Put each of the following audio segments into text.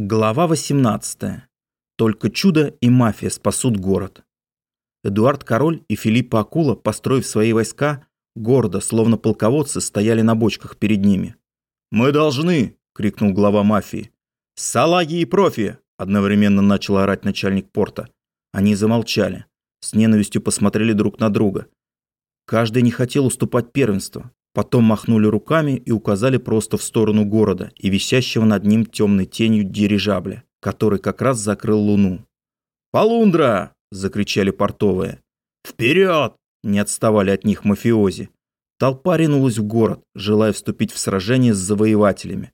Глава 18. Только чудо и мафия спасут город. Эдуард Король и Филиппа Акула, построив свои войска, гордо, словно полководцы, стояли на бочках перед ними. «Мы должны!» – крикнул глава мафии. «Салаги и профи!» – одновременно начал орать начальник порта. Они замолчали, с ненавистью посмотрели друг на друга. Каждый не хотел уступать первенство, Потом махнули руками и указали просто в сторону города и висящего над ним темной тенью дирижабля, который как раз закрыл луну. «Полундра!» – закричали портовые. «Вперед!» – не отставали от них мафиози. Толпа ринулась в город, желая вступить в сражение с завоевателями.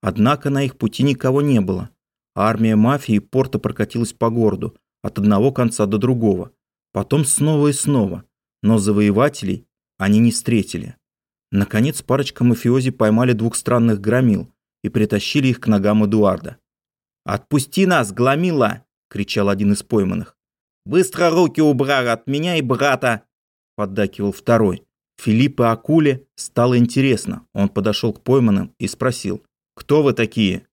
Однако на их пути никого не было. Армия мафии порта прокатилась по городу, от одного конца до другого. Потом снова и снова. Но завоевателей они не встретили. Наконец парочка мафиози поймали двух странных громил и притащили их к ногам Эдуарда. «Отпусти нас, громила!» – кричал один из пойманных. «Быстро руки убрал от меня и брата!» – поддакивал второй. Филиппу Акуле стало интересно. Он подошел к пойманным и спросил, «Кто вы такие?»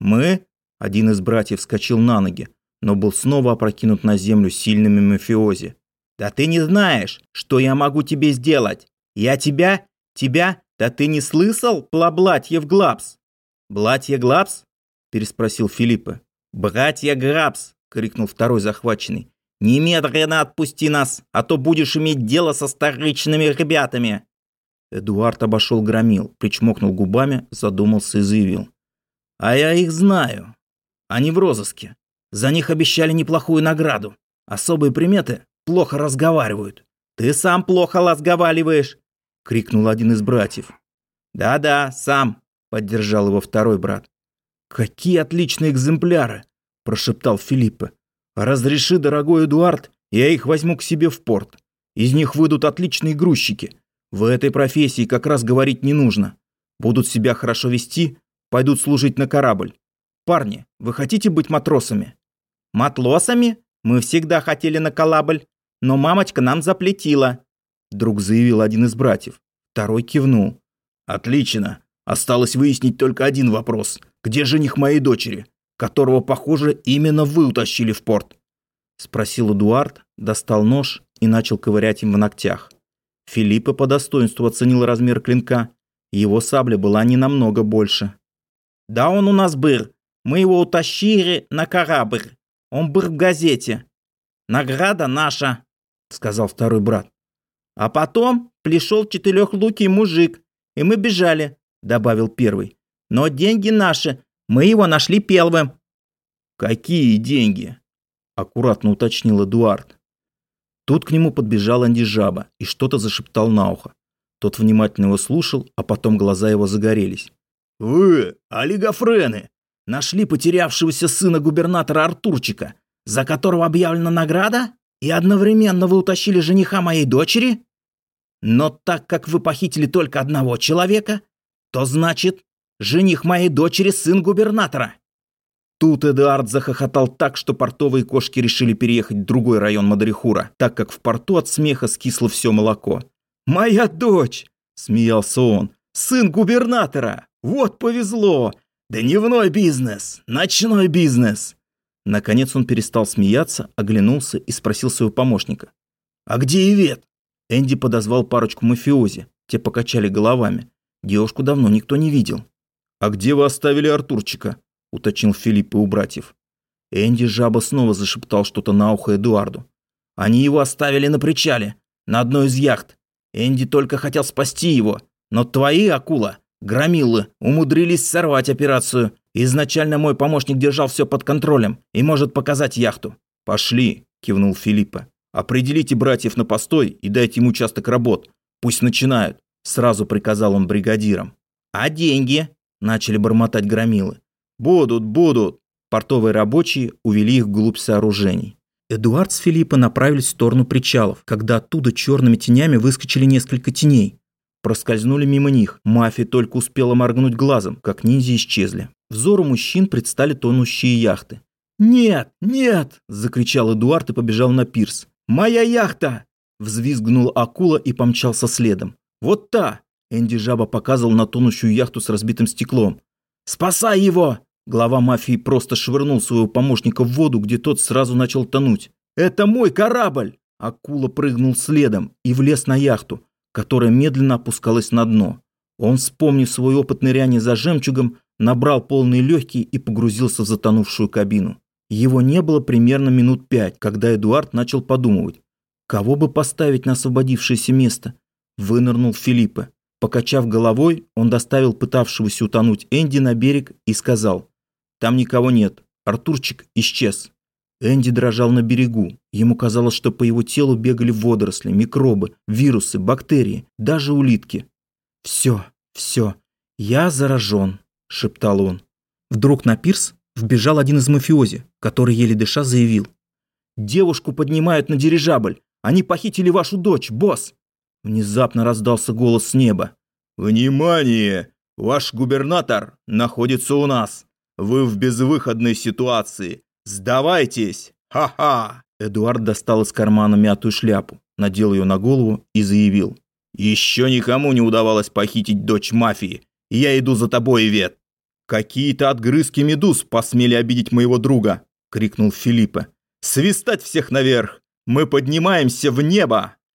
«Мы?» – один из братьев вскочил на ноги, но был снова опрокинут на землю сильными мафиози. «Да ты не знаешь, что я могу тебе сделать! Я тебя Тебя? Да ты не слышал, плаблатьев Глабс? Блатья Глабс? Переспросил Филиппа. Братья Грабс, крикнул второй захваченный. Немедленно отпусти нас, а то будешь иметь дело со старичными ребятами. Эдуард обошел громил, причмокнул губами, задумался и заявил. А я их знаю. Они в розыске. За них обещали неплохую награду. Особые приметы плохо разговаривают. Ты сам плохо разговариваешь крикнул один из братьев. «Да-да, сам», — поддержал его второй брат. «Какие отличные экземпляры!» – прошептал Филиппа. «Разреши, дорогой Эдуард, я их возьму к себе в порт. Из них выйдут отличные грузчики. В этой профессии как раз говорить не нужно. Будут себя хорошо вести, пойдут служить на корабль. Парни, вы хотите быть матросами?» «Матлосами? Мы всегда хотели на корабль, но мамочка нам заплетила», Вдруг заявил один из братьев. Второй кивнул. «Отлично. Осталось выяснить только один вопрос. Где жених моей дочери, которого, похоже, именно вы утащили в порт?» Спросил Эдуард, достал нож и начал ковырять им в ногтях. Филиппа по достоинству оценил размер клинка. Его сабля была не намного больше. «Да он у нас был. Мы его утащили на корабль. Он был в газете. Награда наша», — сказал второй брат. А потом пришел четырехлукий мужик, и мы бежали, добавил первый. Но деньги наши, мы его нашли первым. Какие деньги? Аккуратно уточнил Эдуард. Тут к нему подбежал Анди Жаба и что-то зашептал на ухо. Тот внимательно его слушал, а потом глаза его загорелись. «Вы, олигофрены, нашли потерявшегося сына губернатора Артурчика, за которого объявлена награда? И одновременно вы утащили жениха моей дочери?» Но так как вы похитили только одного человека, то значит, жених моей дочери сын губернатора. Тут Эдуард захохотал так, что портовые кошки решили переехать в другой район Мадрихура, так как в порту от смеха скисло все молоко. «Моя дочь!» – смеялся он. «Сын губернатора! Вот повезло! Дневной бизнес! Ночной бизнес!» Наконец он перестал смеяться, оглянулся и спросил своего помощника. «А где Ивет?» Энди подозвал парочку мафиози. Те покачали головами. Девушку давно никто не видел. «А где вы оставили Артурчика?» – уточнил Филипп и у братьев. Энди жаба снова зашептал что-то на ухо Эдуарду. «Они его оставили на причале, на одной из яхт. Энди только хотел спасти его, но твои, акула, громилы, умудрились сорвать операцию. Изначально мой помощник держал все под контролем и может показать яхту». «Пошли», – кивнул Филиппа. Определите братьев на постой и дайте им участок работ. Пусть начинают. Сразу приказал он бригадирам. А деньги? Начали бормотать громилы. Будут, будут. Портовые рабочие увели их вглубь сооружений. Эдуард с Филиппа направились в сторону причалов, когда оттуда черными тенями выскочили несколько теней. Проскользнули мимо них. Мафия только успела моргнуть глазом, как ниндзя исчезли. Взору мужчин предстали тонущие яхты. «Нет, нет!» – закричал Эдуард и побежал на пирс. «Моя яхта!» Взвизгнул акула и помчался следом. «Вот та!» Энди Жаба показывал на тонущую яхту с разбитым стеклом. «Спасай его!» Глава мафии просто швырнул своего помощника в воду, где тот сразу начал тонуть. «Это мой корабль!» Акула прыгнул следом и влез на яхту, которая медленно опускалась на дно. Он, вспомнив свой опыт ныряния за жемчугом, набрал полные легкие и погрузился в затонувшую кабину. Его не было примерно минут пять, когда Эдуард начал подумывать, кого бы поставить на освободившееся место. Вынырнул Филиппа. Покачав головой, он доставил пытавшегося утонуть Энди на берег и сказал, «Там никого нет, Артурчик исчез». Энди дрожал на берегу. Ему казалось, что по его телу бегали водоросли, микробы, вирусы, бактерии, даже улитки. «Все, все, я заражен», – шептал он. Вдруг на пирс вбежал один из мафиози, который еле дыша заявил. «Девушку поднимают на дирижабль. Они похитили вашу дочь, босс!» Внезапно раздался голос с неба. «Внимание! Ваш губернатор находится у нас. Вы в безвыходной ситуации. Сдавайтесь! Ха-ха!» Эдуард достал из кармана мятую шляпу, надел ее на голову и заявил. «Еще никому не удавалось похитить дочь мафии. Я иду за тобой, Ивет!» «Какие-то отгрызки медуз посмели обидеть моего друга!» — крикнул Филиппа. «Свистать всех наверх! Мы поднимаемся в небо!»